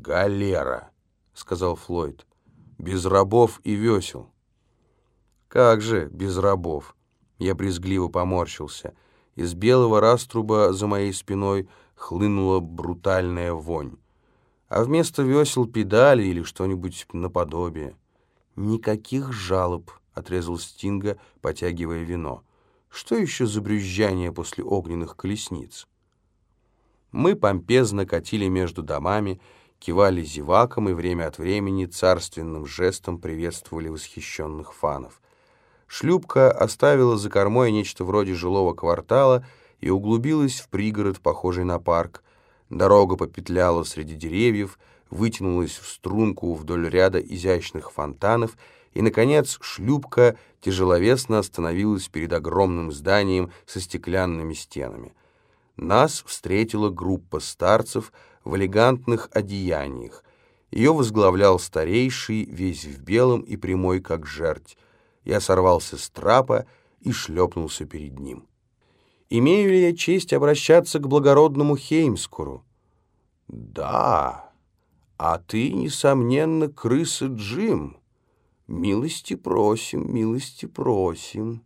«Галера», — сказал Флойд, — «без рабов и весел». «Как же без рабов?» Я брезгливо поморщился. Из белого раструба за моей спиной хлынула брутальная вонь. А вместо весел педали или что-нибудь наподобие. «Никаких жалоб», — отрезал Стинга, потягивая вино. «Что еще за брюзжание после огненных колесниц?» Мы помпезно катили между домами, кивали зевакам и время от времени царственным жестом приветствовали восхищенных фанов. Шлюпка оставила за кормой нечто вроде жилого квартала и углубилась в пригород, похожий на парк. Дорога попетляла среди деревьев, вытянулась в струнку вдоль ряда изящных фонтанов, и, наконец, шлюпка тяжеловесно остановилась перед огромным зданием со стеклянными стенами. Нас встретила группа старцев в элегантных одеяниях. Ее возглавлял старейший, весь в белом и прямой, как жерть. Я сорвался с трапа и шлепнулся перед ним. «Имею ли я честь обращаться к благородному Хеймскуру?» «Да, а ты, несомненно, крыса Джим. Милости просим, милости просим».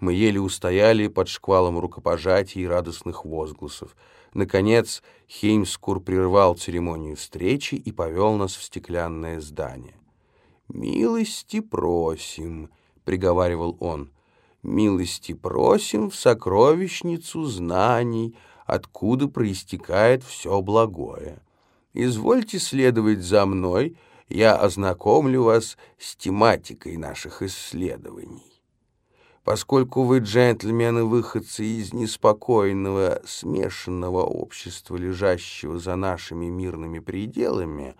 Мы еле устояли под шквалом рукопожатий и радостных возгласов. Наконец Хеймскур прервал церемонию встречи и повел нас в стеклянное здание. «Милости просим», — приговаривал он, — «милости просим в сокровищницу знаний, откуда проистекает все благое. Извольте следовать за мной, я ознакомлю вас с тематикой наших исследований». Поскольку вы, джентльмены, выходцы из неспокойного, смешанного общества, лежащего за нашими мирными пределами,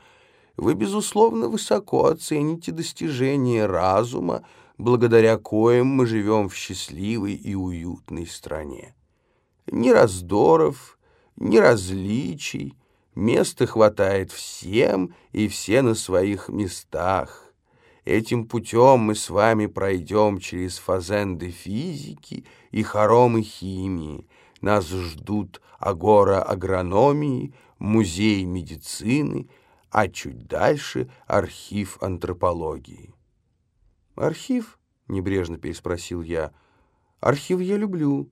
вы, безусловно, высоко оцените достижения разума, благодаря коим мы живем в счастливой и уютной стране. Ни раздоров, ни различий, места хватает всем, и все на своих местах. Этим путем мы с вами пройдем через фазенды физики и хоромы химии. Нас ждут агора агрономии, музей медицины, а чуть дальше архив антропологии. «Архив?» — небрежно переспросил я. «Архив я люблю».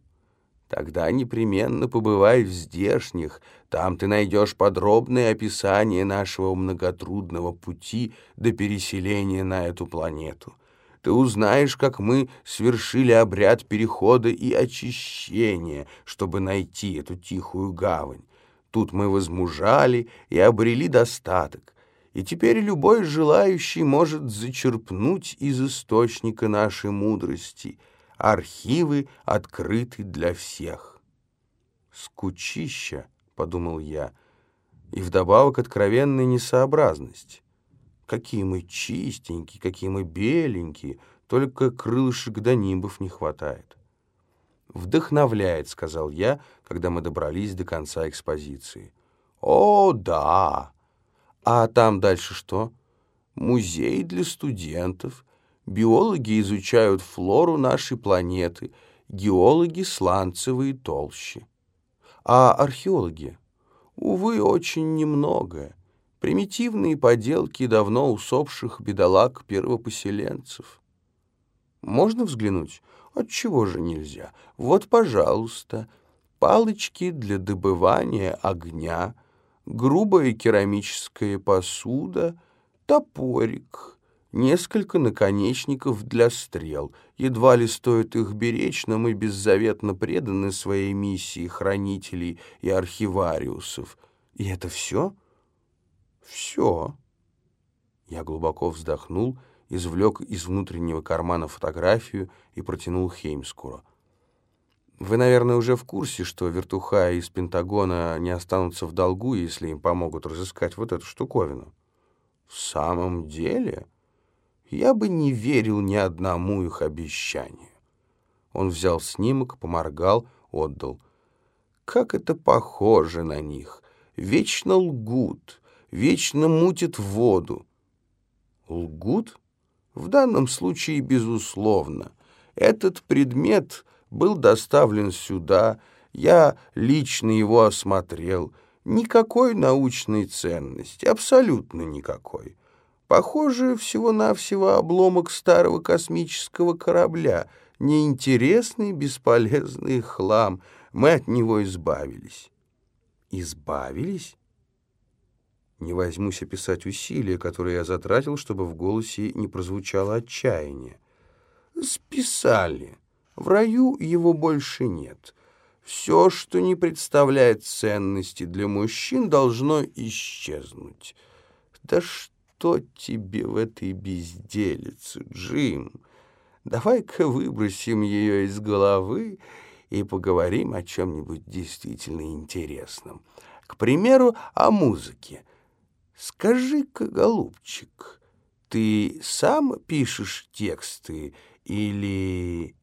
Тогда непременно побывай в здешних, там ты найдешь подробное описание нашего многотрудного пути до переселения на эту планету. Ты узнаешь, как мы свершили обряд перехода и очищения, чтобы найти эту тихую гавань. Тут мы возмужали и обрели достаток. И теперь любой желающий может зачерпнуть из источника нашей мудрости — Архивы открыты для всех. «Скучища», — подумал я, — и вдобавок откровенная несообразность. Какие мы чистенькие, какие мы беленькие, только крылышек до нимбов не хватает. «Вдохновляет», — сказал я, когда мы добрались до конца экспозиции. «О, да! А там дальше что? Музей для студентов, Биологи изучают флору нашей планеты, геологи — сланцевые толщи. А археологи? Увы, очень немного. Примитивные поделки давно усопших бедолаг первопоселенцев. Можно взглянуть? Отчего же нельзя? Вот, пожалуйста, палочки для добывания огня, грубая керамическая посуда, топорик — несколько наконечников для стрел. Едва ли стоит их беречь, но мы беззаветно преданы своей миссии хранителей и архивариусов. И это все? Все. Я глубоко вздохнул, извлек из внутреннего кармана фотографию и протянул Хеймскуру. Вы, наверное, уже в курсе, что вертуха из Пентагона не останутся в долгу, если им помогут разыскать вот эту штуковину. В самом деле я бы не верил ни одному их обещанию. Он взял снимок, поморгал, отдал. Как это похоже на них! Вечно лгут, вечно мутят воду. Лгут? В данном случае, безусловно. Этот предмет был доставлен сюда, я лично его осмотрел. никакой научной ценности, абсолютно никакой. Похоже, всего-навсего обломок старого космического корабля, неинтересный, бесполезный хлам. Мы от него избавились. Избавились? Не возьмусь описать усилия, которые я затратил, чтобы в голосе не прозвучало отчаяние. Списали. В раю его больше нет. Все, что не представляет ценности для мужчин, должно исчезнуть. Да что тебе в этой безделице, Джим? Давай-ка выбросим ее из головы и поговорим о чем-нибудь действительно интересном. К примеру, о музыке. Скажи-ка, голубчик, ты сам пишешь тексты или